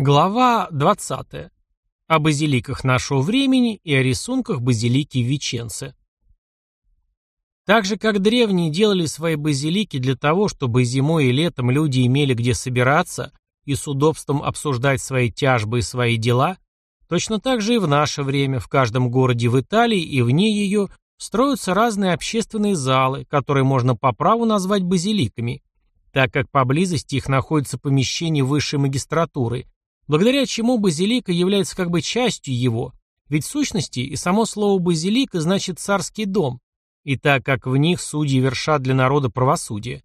Глава 20. О базиликах нашего времени и о рисунках базилики Веченце. Так же, как древние делали свои базилики для того, чтобы зимой и летом люди имели где собираться и с удобством обсуждать свои тяжбы и свои дела, точно так же и в наше время в каждом городе в Италии и вне ее строятся разные общественные залы, которые можно по праву назвать базиликами, так как поблизости их находится помещение высшей магистратуры – благодаря чему базилика является как бы частью его, ведь в сущности и само слово «базилика» значит «царский дом», и так как в них судьи вершат для народа правосудие.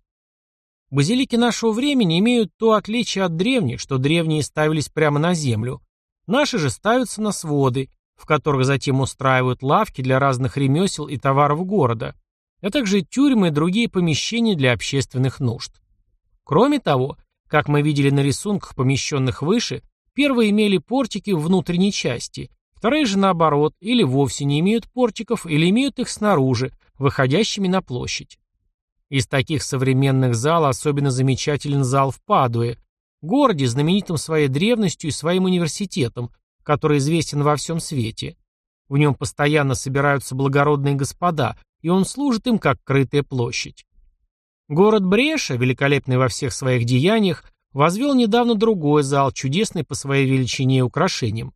Базилики нашего времени имеют то отличие от древних, что древние ставились прямо на землю. Наши же ставятся на своды, в которых затем устраивают лавки для разных ремесел и товаров города, а также тюрьмы и другие помещения для общественных нужд. Кроме того, как мы видели на рисунках, помещенных выше, Первые имели портики в внутренней части, вторые же наоборот, или вовсе не имеют портиков, или имеют их снаружи, выходящими на площадь. Из таких современных зал особенно замечателен зал в Падуе, городе, знаменитом своей древностью и своим университетом, который известен во всем свете. В нем постоянно собираются благородные господа, и он служит им как крытая площадь. Город Бреша, великолепный во всех своих деяниях, Возвел недавно другой зал, чудесный по своей величине и украшениям.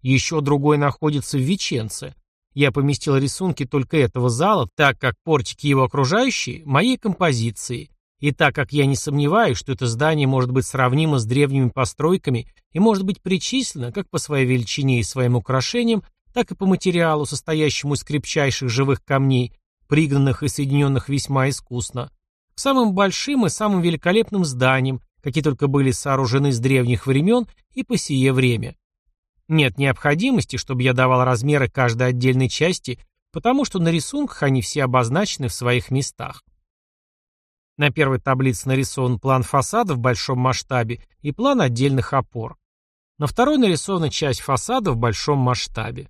Еще другой находится в Веченце. Я поместил рисунки только этого зала, так как портики его окружающие – моей композиции, и так как я не сомневаюсь, что это здание может быть сравнимо с древними постройками и может быть причислено как по своей величине и своим украшениям, так и по материалу, состоящему из крепчайших живых камней, пригнанных и соединенных весьма искусно, к самым большим и самым великолепным зданиям, какие только были сооружены с древних времен и по сие время. Нет необходимости, чтобы я давал размеры каждой отдельной части, потому что на рисунках они все обозначены в своих местах. На первой таблице нарисован план фасада в большом масштабе и план отдельных опор. На второй нарисована часть фасада в большом масштабе.